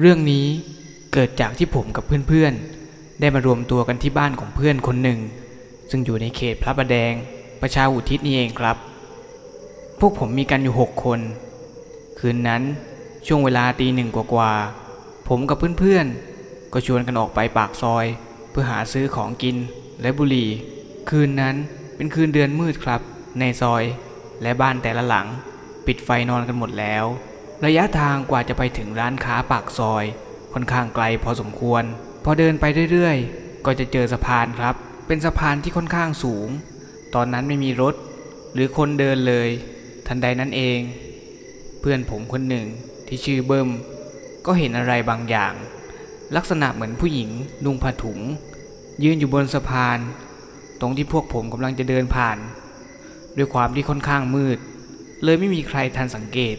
เรื่องนี้เกิดจากที่ผมกับเพื่อนๆ ได้มารวมตัวกันที่บ้านของเพื่อนคนหนึ่ง ซึ่งอยู่ในเขตพระประแดง ประชาอุทิศนี่เองครับ พวกผมมีกันอยู่หกคน คืนนั้นช่วงเวลาตีหนึ่งกว่าๆ ผมกับเพื่อนๆ ก็ชวนกันออกไปปากซอย เพื่อหาซื้อของกินและบุหรี่ คืนนั้นเป็นคืนเดือนมืดครับ ในซอยและบ้านแต่ละหลัง ปิดไฟนอนกันหมดแล้ว ระยะทางกว่าจะไปถึงร้านค้าปากซอย ค่อนข้างไกลพอสมควร พอเดินไปเรื่อยๆ ก็จะเจอสะพานครับ เป็นสะพานที่ค่อนข้างสูง ตอนนั้นไม่มีรถ หรือคนเดินเลย ทันใดนั้นเอง เพื่อนผมคนหนึ่งที่ชื่อเบิ้ม ก็เห็นอะไรบางอย่าง ลักษณะเหมือนผู้หญิงนุ่งผ้าถุง ยืนอยู่บนสะพาน ตรงที่พวกผมกำลังจะเดินผ่าน ด้วยความที่ค่อนข้างมืด เลยไม่มีใครทันสังเกต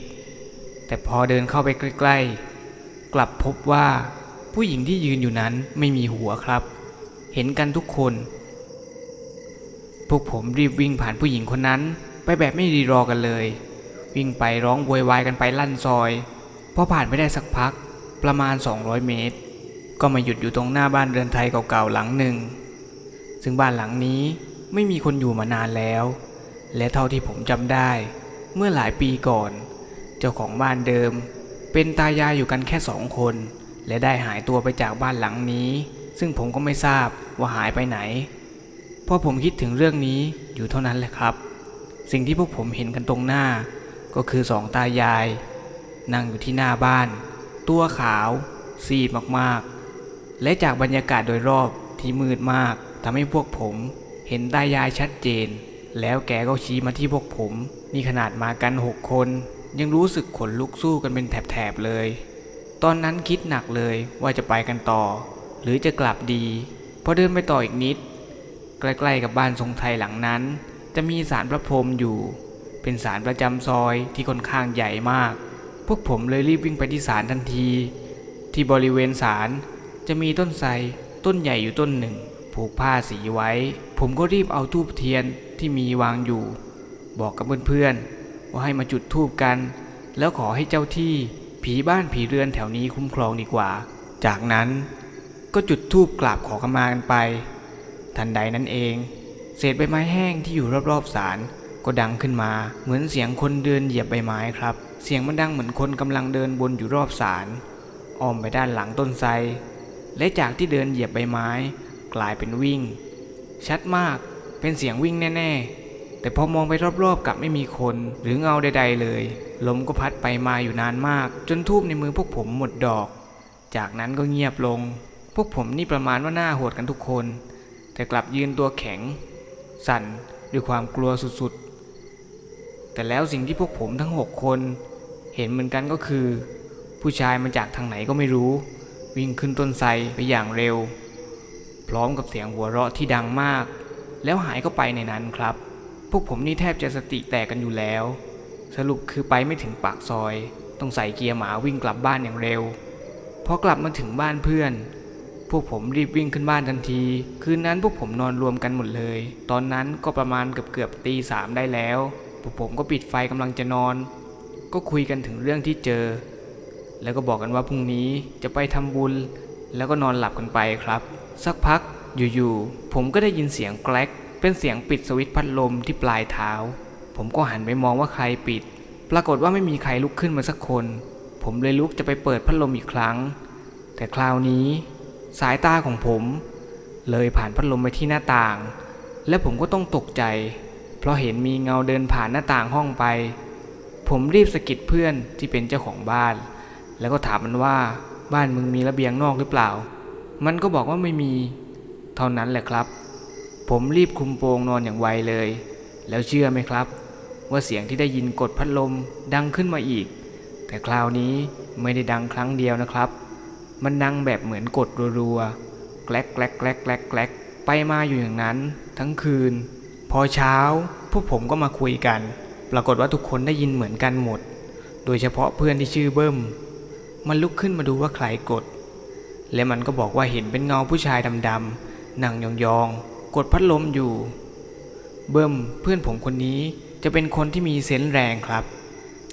แต่พอเดินเข้าไปใกล้ๆ กลับพบว่าผู้หญิงที่ยืนอยู่นั้นไม่มีหัวครับ เห็นกันทุกคน พวกผมรีบวิ่งผ่านผู้หญิงคนนั้น ไปแบบไม่รีรอกันเลย วิ่งไปร้องโวยวายกันไปลั่นซอย พอผ่านไปได้สักพักประมาณ 200 เมตร ก็มาหยุดอยู่ตรงหน้าบ้านเรือนไทยเก่าๆหลังหนึ่ง ซึ่งบ้านหลังนี้ไม่มีคนอยู่มานานแล้ว และเท่าที่ผมจำได้ เมื่อหลายปีก่อน จ้าของบ้านเดิม เป็นตายายอยู่กันแค่สองคน และได้หายตัวไปจากบ้านหลังนี้ ซึ่งผมก็ไม่ทราบว่าหายไปไหนพอผมคิดถึงเรื่องนี้อยู่เท่านั้นแหละครับ สิ่งที่พวกผมเห็นกันตรงหน้า ก็คือสองตายาย นั่งอยู่ที่หน้าบ้าน ตัวขาว ซีดมากๆ และจากบรรยากาศโดยรอบที่มืดมากทำให้พวกผมเห็นตายายชัดเจน แล้วแกก็ชี้มาที่พวกผม นี่ขนาดมากันหกคน ยังรู้สึกขนลุกสู้กันเป็นแถบๆเลย ตอนนั้นคิดหนักเลยว่าจะไปกันต่อ หรือจะกลับดีพอเดินไปต่ออีกนิด ใกล้ๆกับบ้านทรงไทยหลังนั้น จะมีศาลพระพรหมอยู่ เป็นศาลประจำซอยที่ค่อนข้างใหญ่มาก พวกผมเลยรีบวิ่งไปที่ศาลทันที ที่บริเวณศาลจะมีต้นไทรต้นใหญ่อยู่ต้นหนึ่ง ผูกผ้าสีไว้ ผมก็รีบเอาทูบเทียนที่มีวางอยู่ บอกกับเพื่อนๆ ว่าให้มาจุดธูปกัน แล้วขอให้เจ้าที่ผีบ้านผีเรือนแถวนี้คุ้มครองดีกว่า จากนั้นก็จุดธูปกราบขอขมากันไป ทันใดนั้นเอง เศษใบไม้แห้งที่อยู่รอบๆศาลก็ดังขึ้นมาเหมือนเสียงคนเดินเหยียบใบไม้ครับ เสียงมันดังเหมือนคนกำลังเดินบนอยู่รอบศาลอ้อมไปด้านหลังต้นไทรและจากที่เดินเหยียบใบไม้ กลายเป็นวิ่ง ชัดมากเป็นเสียงวิ่งแน่ ๆ แต่พอมองไปรอบๆกลับไม่มีคน หรือเงาใด ๆ เลย ลมก็พัดไปมาอยู่นานมาก จนทูบในมือพวกผมหมดดอก จากนั้นก็เงียบลง พวกผมนี่ประมาณว่าหน้าโหดกันทุกคน แต่กลับยืนตัวแข็ง สั่นด้วยความกลัวสุดๆ แต่แล้วสิ่งที่พวกผมทั้งหกคน เห็นเหมือนกันก็คือ ผู้ชายมาจากทางไหนก็ไม่รู้ วิ่งขึ้นต้นไทรไปอย่างเร็ว พร้อมกับเสียงหัวเราะที่ดังมาก แล้วหายเข้าไปในนั้นครับ วกผมนี่แทบจะสติแตกกันอยู่แล้ว สรุปคือไปไม่ถึงปากซอย ต้องใส่เกียร์หมาวิ่งกลับบ้านอย่างเร็วพอกลับมาถึงบ้านเพื่อน พวกผมรีบวิ่งขึ้นบ้านทันที คืนนั้นพวกผมนอนรวมกันหมดเลย ตอนนั้นก็ประมาณเกือบเกือบตีสามได้แล้ว พวกผมก็ปิดไฟกำลังจะนอน ก็คุยกันถึงเรื่องที่เจอ แล้วก็บอกกันว่าพรุ่งนี้จะไปทำบุญ แล้วก็นอนหลับกันไปครับ สักพักอยู่ๆผมก็ได้ยินเสียงแกลก เป็นเสียงปิดสวิตช์พัดลมที่ปลายเท้า ผมก็หันไปมองว่าใครปิด ปรากฏว่าไม่มีใครลุกขึ้นมาสักคน ผมเลยลุกจะไปเปิดพัดลมอีกครั้ง แต่คราวนี้ สายตาของผม เลยผ่านพัดลมไปที่หน้าต่าง และผมก็ต้องตกใจ เพราะเห็นมีเงาเดินผ่านหน้าต่างห้องไป ผมรีบสะกิดเพื่อนที่เป็นเจ้าของบ้าน แล้วก็ถามมันว่าบ้านมึงมีระเบียงนอกหรือเปล่า มันก็บอกว่าไม่มี เท่านั้นแหละครับ ผมรีบคุมโปงนอนอย่างไวเลย แล้วเชื่อไหมครับ ว่าเสียงที่ได้ยินกดพัดลมดังขึ้นมาอีก แต่คราวนี้ไม่ได้ดังครั้งเดียวนะครับ มันดังแบบเหมือนกดรัวๆแกลกแกลกแกลกแกลกแกลกไปมาอยู่อย่างนั้น ทั้งคืน พอเช้าพวกผมก็มาคุยกัน ปรากฏว่าทุกคนได้ยินเหมือนกันหมด โดยเฉพาะเพื่อนที่ชื่อเบิ้ม มันลุกขึ้นมาดูว่าใครกด และมันก็บอกว่าเห็นเป็นเงาผู้ชายดำๆนั่งยองๆ กดพัดลมอยู่ เบิ้มเพื่อนผมคนนี้จะเป็นคนที่มีเซนส์แรงครับ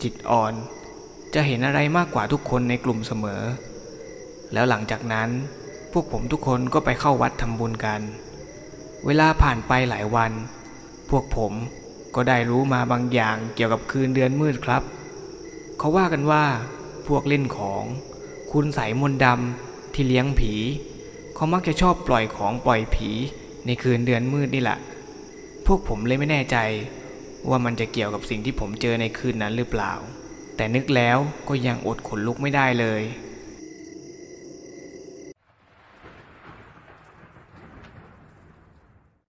จิตอ่อน จะเห็นอะไรมากกว่าทุกคนในกลุ่มเสมอ แล้วหลังจากนั้น พวกผมทุกคนก็ไปเข้าวัดทำบุญกัน เวลาผ่านไปหลายวัน พวกผมก็ได้รู้มาบางอย่างเกี่ยวกับคืนเดือนมืดครับ เขาว่ากันว่า พวกเล่นของ คุณใสยมนดำที่เลี้ยงผี เขามักจะชอบปล่อยของปล่อยผี ในคืนเดือนมืดนี่แหละ พวกผมเลยไม่แน่ใจ ว่ามันจะเกี่ยวกับสิ่งที่ผมเจอในคืนนั้นหรือเปล่า แต่นึกแล้วก็ยังอดขนลุกไม่ได้เลย